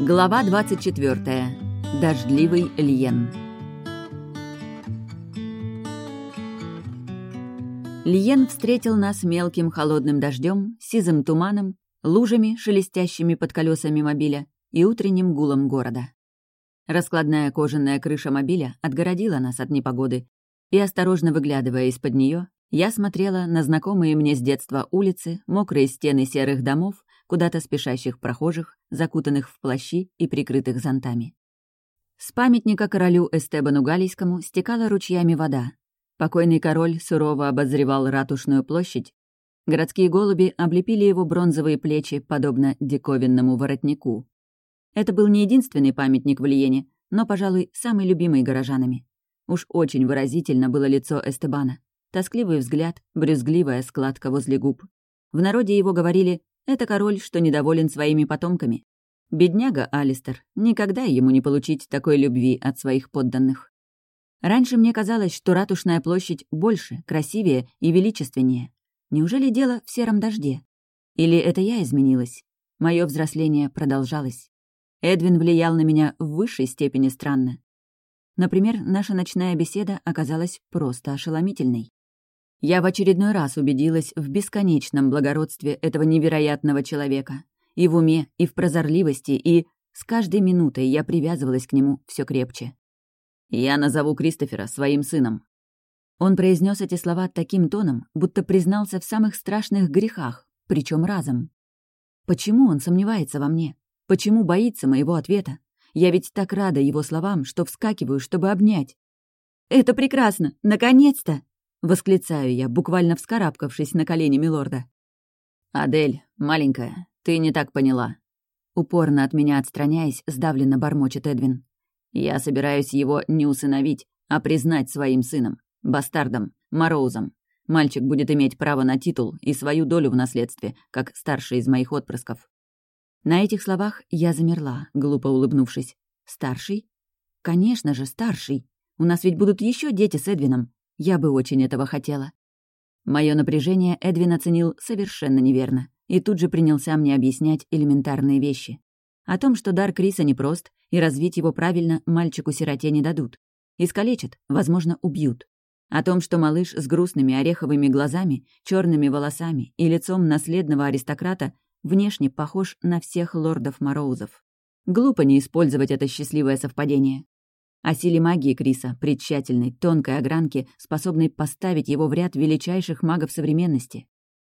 Глава 24. Дождливый Льен. Льен встретил нас мелким холодным дождем, сизым туманом, лужами, шелестящими под колесами мобиля, и утренним гулом города. Раскладная кожаная крыша мобиля отгородила нас от непогоды, и, осторожно выглядывая из-под нее, я смотрела на знакомые мне с детства улицы, мокрые стены серых домов, куда-то спешащих прохожих, закутанных в плащи и прикрытых зонтами. С памятника королю Эстебану Галийскому стекала ручьями вода. Покойный король сурово обозревал ратушную площадь. Городские голуби облепили его бронзовые плечи, подобно диковинному воротнику. Это был не единственный памятник в Лиене, но, пожалуй, самый любимый горожанами. Уж очень выразительно было лицо Эстебана. Тоскливый взгляд, брюзгливая складка возле губ. В народе его говорили это король, что недоволен своими потомками. Бедняга Алистер, никогда ему не получить такой любви от своих подданных. Раньше мне казалось, что ратушная площадь больше, красивее и величественнее. Неужели дело в сером дожде? Или это я изменилась? Мое взросление продолжалось. Эдвин влиял на меня в высшей степени странно. Например, наша ночная беседа оказалась просто ошеломительной. Я в очередной раз убедилась в бесконечном благородстве этого невероятного человека. И в уме, и в прозорливости, и с каждой минутой я привязывалась к нему все крепче. «Я назову Кристофера своим сыном». Он произнес эти слова таким тоном, будто признался в самых страшных грехах, причем разом. Почему он сомневается во мне? Почему боится моего ответа? Я ведь так рада его словам, что вскакиваю, чтобы обнять. «Это прекрасно! Наконец-то!» Восклицаю я, буквально вскарабкавшись на колени милорда. «Адель, маленькая, ты не так поняла». Упорно от меня отстраняясь, сдавленно бормочет Эдвин. «Я собираюсь его не усыновить, а признать своим сыном, бастардом, Мороузом. Мальчик будет иметь право на титул и свою долю в наследстве, как старший из моих отпрысков». На этих словах я замерла, глупо улыбнувшись. «Старший? Конечно же, старший. У нас ведь будут еще дети с Эдвином. Я бы очень этого хотела. Мое напряжение Эдвин оценил совершенно неверно и тут же принялся мне объяснять элементарные вещи. О том, что дар Криса непрост, и развить его правильно мальчику-сироте не дадут. Искалечат, возможно, убьют. О том, что малыш с грустными ореховыми глазами, черными волосами и лицом наследного аристократа внешне похож на всех лордов Мороузов. Глупо не использовать это счастливое совпадение о силе магии Криса, при тщательной, тонкой огранке, способной поставить его в ряд величайших магов современности.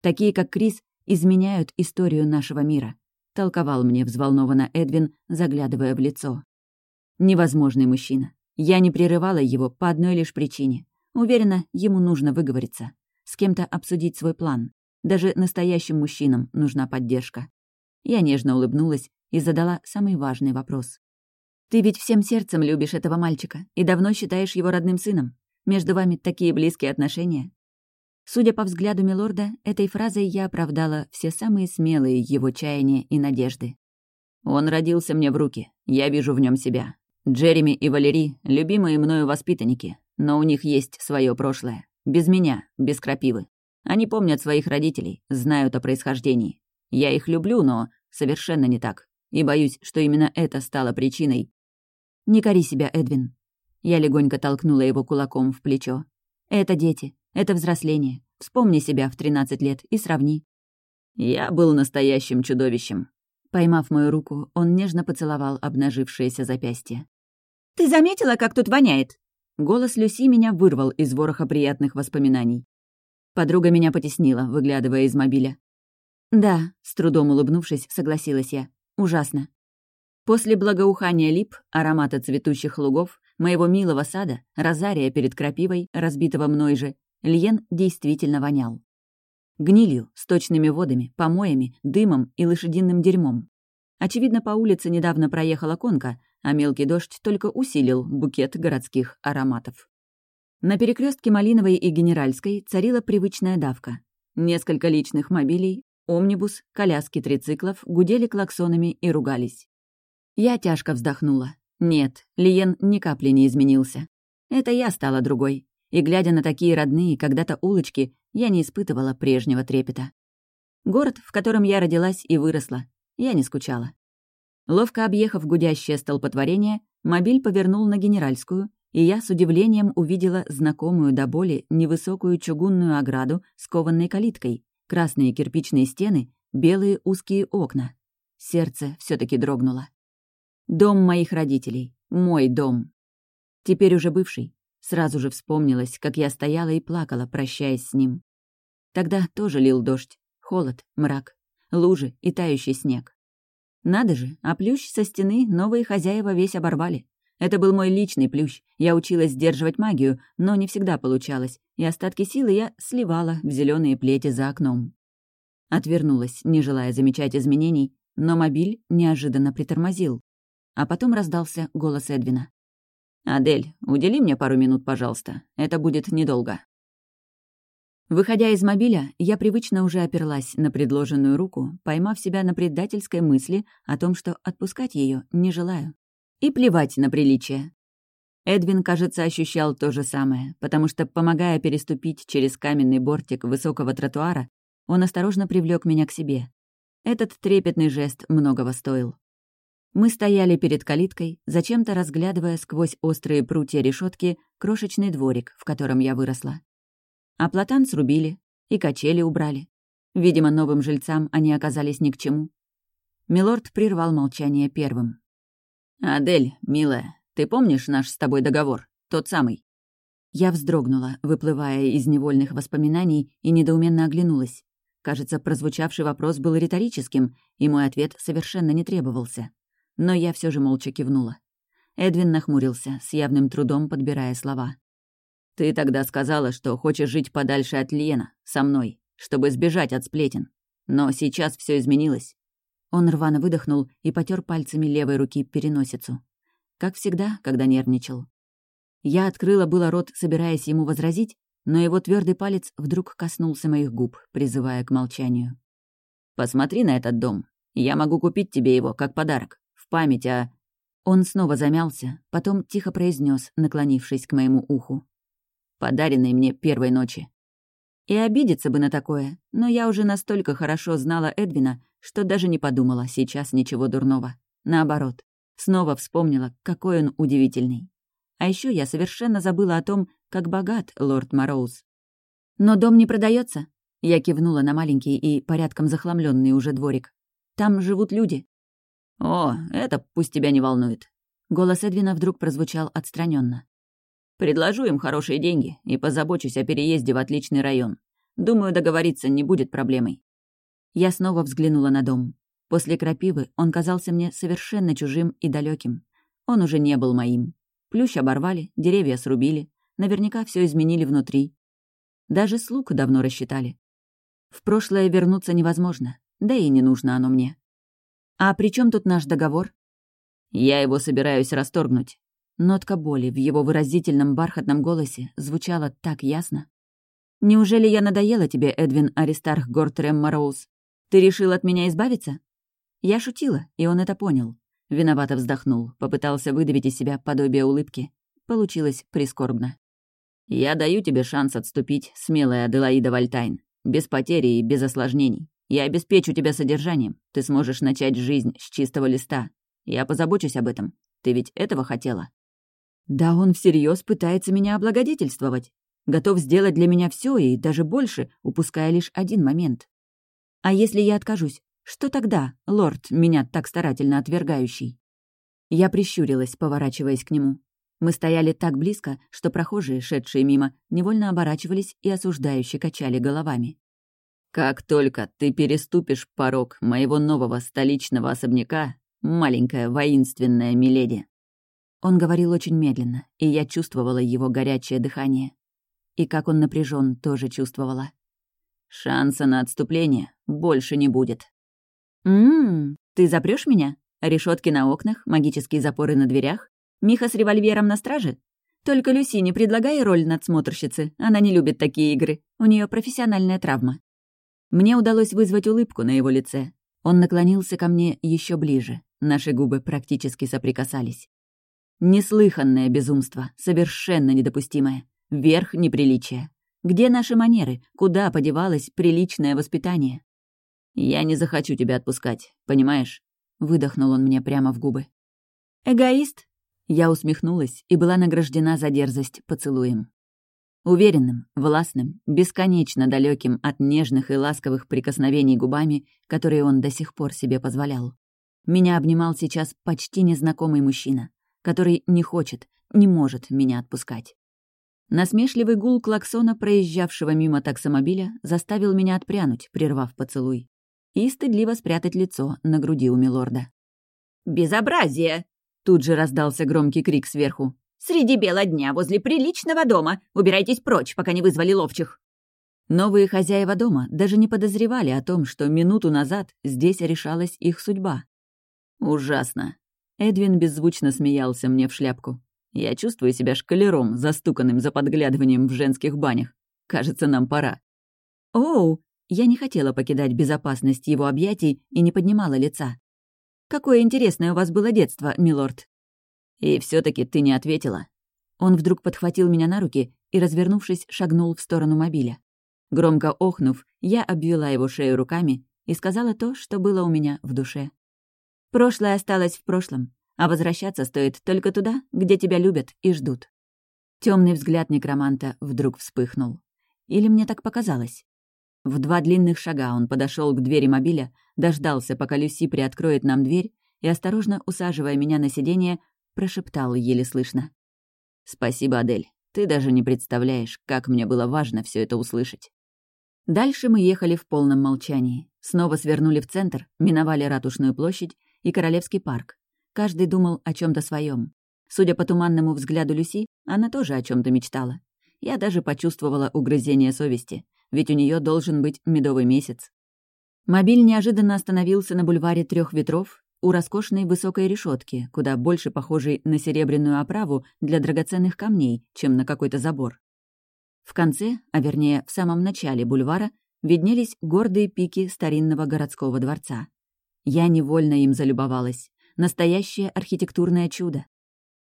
Такие, как Крис, изменяют историю нашего мира, толковал мне взволнованно Эдвин, заглядывая в лицо. Невозможный мужчина. Я не прерывала его по одной лишь причине. Уверена, ему нужно выговориться, с кем-то обсудить свой план. Даже настоящим мужчинам нужна поддержка. Я нежно улыбнулась и задала самый важный вопрос. Ты ведь всем сердцем любишь этого мальчика и давно считаешь его родным сыном. Между вами такие близкие отношения». Судя по взгляду милорда, этой фразой я оправдала все самые смелые его чаяния и надежды. «Он родился мне в руки. Я вижу в нем себя. Джереми и Валери — любимые мною воспитанники, но у них есть свое прошлое. Без меня, без крапивы. Они помнят своих родителей, знают о происхождении. Я их люблю, но совершенно не так. И боюсь, что именно это стало причиной, «Не кори себя, Эдвин». Я легонько толкнула его кулаком в плечо. «Это дети, это взросление. Вспомни себя в 13 лет и сравни». «Я был настоящим чудовищем». Поймав мою руку, он нежно поцеловал обнажившееся запястье. «Ты заметила, как тут воняет?» Голос Люси меня вырвал из вороха приятных воспоминаний. Подруга меня потеснила, выглядывая из мобиля. «Да», — с трудом улыбнувшись, согласилась я. «Ужасно. После благоухания лип, аромата цветущих лугов, моего милого сада, розария перед крапивой, разбитого мной же, Льен действительно вонял. Гнилью, сточными водами, помоями, дымом и лошадиным дерьмом. Очевидно, по улице недавно проехала конка, а мелкий дождь только усилил букет городских ароматов. На перекрестке Малиновой и Генеральской царила привычная давка. Несколько личных мобилей, омнибус, коляски трициклов гудели клаксонами и ругались. Я тяжко вздохнула. Нет, Лиен ни капли не изменился. Это я стала другой. И, глядя на такие родные когда-то улочки, я не испытывала прежнего трепета. Город, в котором я родилась и выросла, я не скучала. Ловко объехав гудящее столпотворение, мобиль повернул на Генеральскую, и я с удивлением увидела знакомую до боли невысокую чугунную ограду с кованной калиткой, красные кирпичные стены, белые узкие окна. Сердце все таки дрогнуло. Дом моих родителей. Мой дом. Теперь уже бывший. Сразу же вспомнилось, как я стояла и плакала, прощаясь с ним. Тогда тоже лил дождь, холод, мрак, лужи и тающий снег. Надо же, а плющ со стены новые хозяева весь оборвали. Это был мой личный плющ. Я училась сдерживать магию, но не всегда получалось, и остатки силы я сливала в зеленые плети за окном. Отвернулась, не желая замечать изменений, но мобиль неожиданно притормозил. А потом раздался голос Эдвина. «Адель, удели мне пару минут, пожалуйста. Это будет недолго». Выходя из мобиля, я привычно уже оперлась на предложенную руку, поймав себя на предательской мысли о том, что отпускать ее не желаю. И плевать на приличие. Эдвин, кажется, ощущал то же самое, потому что, помогая переступить через каменный бортик высокого тротуара, он осторожно привлек меня к себе. Этот трепетный жест многого стоил. Мы стояли перед калиткой, зачем-то разглядывая сквозь острые прутья решетки крошечный дворик, в котором я выросла. А платан срубили, и качели убрали. Видимо, новым жильцам они оказались ни к чему. Милорд прервал молчание первым. «Адель, милая, ты помнишь наш с тобой договор? Тот самый?» Я вздрогнула, выплывая из невольных воспоминаний, и недоуменно оглянулась. Кажется, прозвучавший вопрос был риторическим, и мой ответ совершенно не требовался. Но я все же молча кивнула. Эдвин нахмурился, с явным трудом подбирая слова. Ты тогда сказала, что хочешь жить подальше от Лена, со мной, чтобы сбежать от сплетен. Но сейчас все изменилось». Он рвано выдохнул и потер пальцами левой руки переносицу. Как всегда, когда нервничал. Я открыла было рот, собираясь ему возразить, но его твердый палец вдруг коснулся моих губ, призывая к молчанию. «Посмотри на этот дом. Я могу купить тебе его как подарок, память о...» Он снова замялся, потом тихо произнес, наклонившись к моему уху подаренной мне первой ночи. И обидеться бы на такое, но я уже настолько хорошо знала Эдвина, что даже не подумала сейчас ничего дурного. Наоборот, снова вспомнила, какой он удивительный. А еще я совершенно забыла о том, как богат лорд Мороуз. «Но дом не продается. Я кивнула на маленький и порядком захламленный уже дворик. «Там живут люди». «О, это пусть тебя не волнует». Голос Эдвина вдруг прозвучал отстраненно. Предложу им хорошие деньги и позабочусь о переезде в отличный район. Думаю, договориться не будет проблемой». Я снова взглянула на дом. После крапивы он казался мне совершенно чужим и далеким. Он уже не был моим. Плющ оборвали, деревья срубили. Наверняка все изменили внутри. Даже слуг давно рассчитали. В прошлое вернуться невозможно, да и не нужно оно мне. А при чем тут наш договор? Я его собираюсь расторгнуть. Нотка боли в его выразительном бархатном голосе звучала так ясно. «Неужели я надоела тебе, Эдвин Аристарх Гортрем Мороуз? Ты решил от меня избавиться?» Я шутила, и он это понял. Виновато вздохнул, попытался выдавить из себя подобие улыбки. Получилось прискорбно. «Я даю тебе шанс отступить, смелая Аделаида Вальтайн. Без потери и без осложнений. Я обеспечу тебя содержанием. Ты сможешь начать жизнь с чистого листа. Я позабочусь об этом. Ты ведь этого хотела?» Да он всерьез пытается меня облагодетельствовать. Готов сделать для меня все и даже больше, упуская лишь один момент. А если я откажусь, что тогда, лорд, меня так старательно отвергающий? Я прищурилась, поворачиваясь к нему. Мы стояли так близко, что прохожие, шедшие мимо, невольно оборачивались и осуждающе качали головами. «Как только ты переступишь порог моего нового столичного особняка, маленькая воинственная миледи», он говорил очень медленно, и я чувствовала его горячее дыхание. И как он напряжен, тоже чувствовала. Шанса на отступление больше не будет. «Ммм, ты запрешь меня? Решетки на окнах, магические запоры на дверях? Миха с револьвером на страже? Только Люси не предлагай роль надсмотрщицы, она не любит такие игры, у нее профессиональная травма». Мне удалось вызвать улыбку на его лице. Он наклонился ко мне еще ближе, наши губы практически соприкасались. Неслыханное безумство, совершенно недопустимое. Верх неприличия. Где наши манеры? Куда подевалось приличное воспитание? Я не захочу тебя отпускать, понимаешь? — выдохнул он мне прямо в губы. «Эгоист?» Я усмехнулась и была награждена за дерзость поцелуем. Уверенным, властным, бесконечно далеким от нежных и ласковых прикосновений губами, которые он до сих пор себе позволял. Меня обнимал сейчас почти незнакомый мужчина, который не хочет, не может меня отпускать. Насмешливый гул клаксона, проезжавшего мимо таксомобиля, заставил меня отпрянуть, прервав поцелуй, и стыдливо спрятать лицо на груди у милорда. «Безобразие!» — тут же раздался громкий крик сверху. «Среди бела дня, возле приличного дома! Убирайтесь прочь, пока не вызвали ловчих!» Новые хозяева дома даже не подозревали о том, что минуту назад здесь решалась их судьба. «Ужасно!» Эдвин беззвучно смеялся мне в шляпку. Я чувствую себя шкалером, застуканным за подглядыванием в женских банях. Кажется, нам пора. Оу, я не хотела покидать безопасность его объятий и не поднимала лица. Какое интересное у вас было детство, милорд. И все таки ты не ответила. Он вдруг подхватил меня на руки и, развернувшись, шагнул в сторону мобиля. Громко охнув, я обвела его шею руками и сказала то, что было у меня в душе. Прошлое осталось в прошлом. А возвращаться стоит только туда, где тебя любят и ждут. Темный взгляд некроманта вдруг вспыхнул. Или мне так показалось? В два длинных шага он подошел к двери мобиля, дождался, пока Люси приоткроет нам дверь, и, осторожно усаживая меня на сиденье, прошептал еле слышно. «Спасибо, Адель. Ты даже не представляешь, как мне было важно все это услышать». Дальше мы ехали в полном молчании. Снова свернули в центр, миновали Ратушную площадь и Королевский парк. Каждый думал о чем то своем. Судя по туманному взгляду Люси, она тоже о чем то мечтала. Я даже почувствовала угрызение совести, ведь у нее должен быть медовый месяц. Мобиль неожиданно остановился на бульваре трех ветров у роскошной высокой решетки, куда больше похожей на серебряную оправу для драгоценных камней, чем на какой-то забор. В конце, а вернее в самом начале бульвара, виднелись гордые пики старинного городского дворца. Я невольно им залюбовалась. Настоящее архитектурное чудо.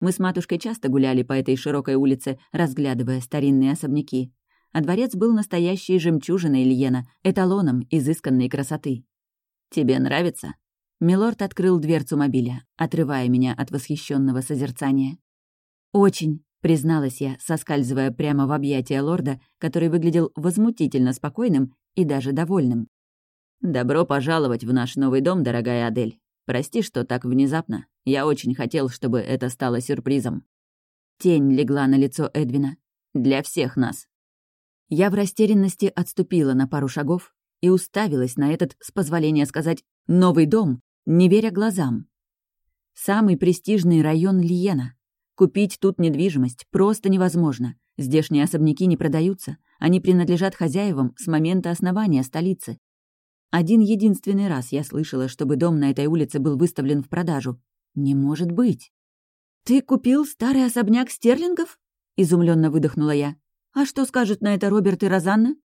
Мы с матушкой часто гуляли по этой широкой улице, разглядывая старинные особняки. А дворец был настоящей жемчужиной Ильена, эталоном изысканной красоты. «Тебе нравится?» Милорд открыл дверцу мобиля, отрывая меня от восхищенного созерцания. «Очень», — призналась я, соскальзывая прямо в объятия лорда, который выглядел возмутительно спокойным и даже довольным. «Добро пожаловать в наш новый дом, дорогая Адель. Прости, что так внезапно. Я очень хотел, чтобы это стало сюрпризом. Тень легла на лицо Эдвина. Для всех нас. Я в растерянности отступила на пару шагов и уставилась на этот, с позволения сказать, новый дом, не веря глазам. Самый престижный район Лиена. Купить тут недвижимость просто невозможно. Здешние особняки не продаются. Они принадлежат хозяевам с момента основания столицы. Один единственный раз я слышала, чтобы дом на этой улице был выставлен в продажу. Не может быть. «Ты купил старый особняк стерлингов?» — изумленно выдохнула я. «А что скажут на это Роберт и Розанна?»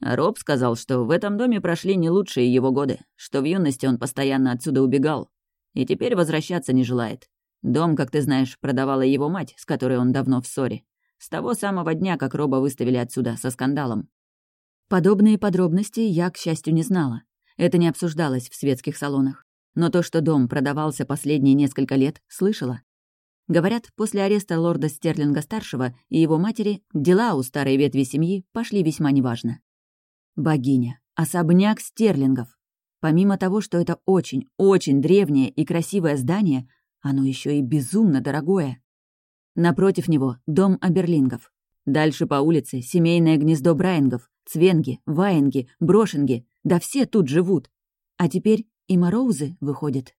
Роб сказал, что в этом доме прошли не лучшие его годы, что в юности он постоянно отсюда убегал, и теперь возвращаться не желает. Дом, как ты знаешь, продавала его мать, с которой он давно в ссоре. С того самого дня, как Роба выставили отсюда со скандалом. Подобные подробности я, к счастью, не знала. Это не обсуждалось в светских салонах. Но то, что дом продавался последние несколько лет, слышала. Говорят, после ареста лорда Стерлинга-старшего и его матери дела у старой ветви семьи пошли весьма неважно. Богиня. Особняк Стерлингов. Помимо того, что это очень, очень древнее и красивое здание, оно еще и безумно дорогое. Напротив него — дом Аберлингов. Дальше по улице — семейное гнездо Брайангов, Цвенги, Ваенги, Брошенги, да все тут живут. А теперь и Мороузы выходят.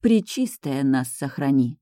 Причистая нас сохрани.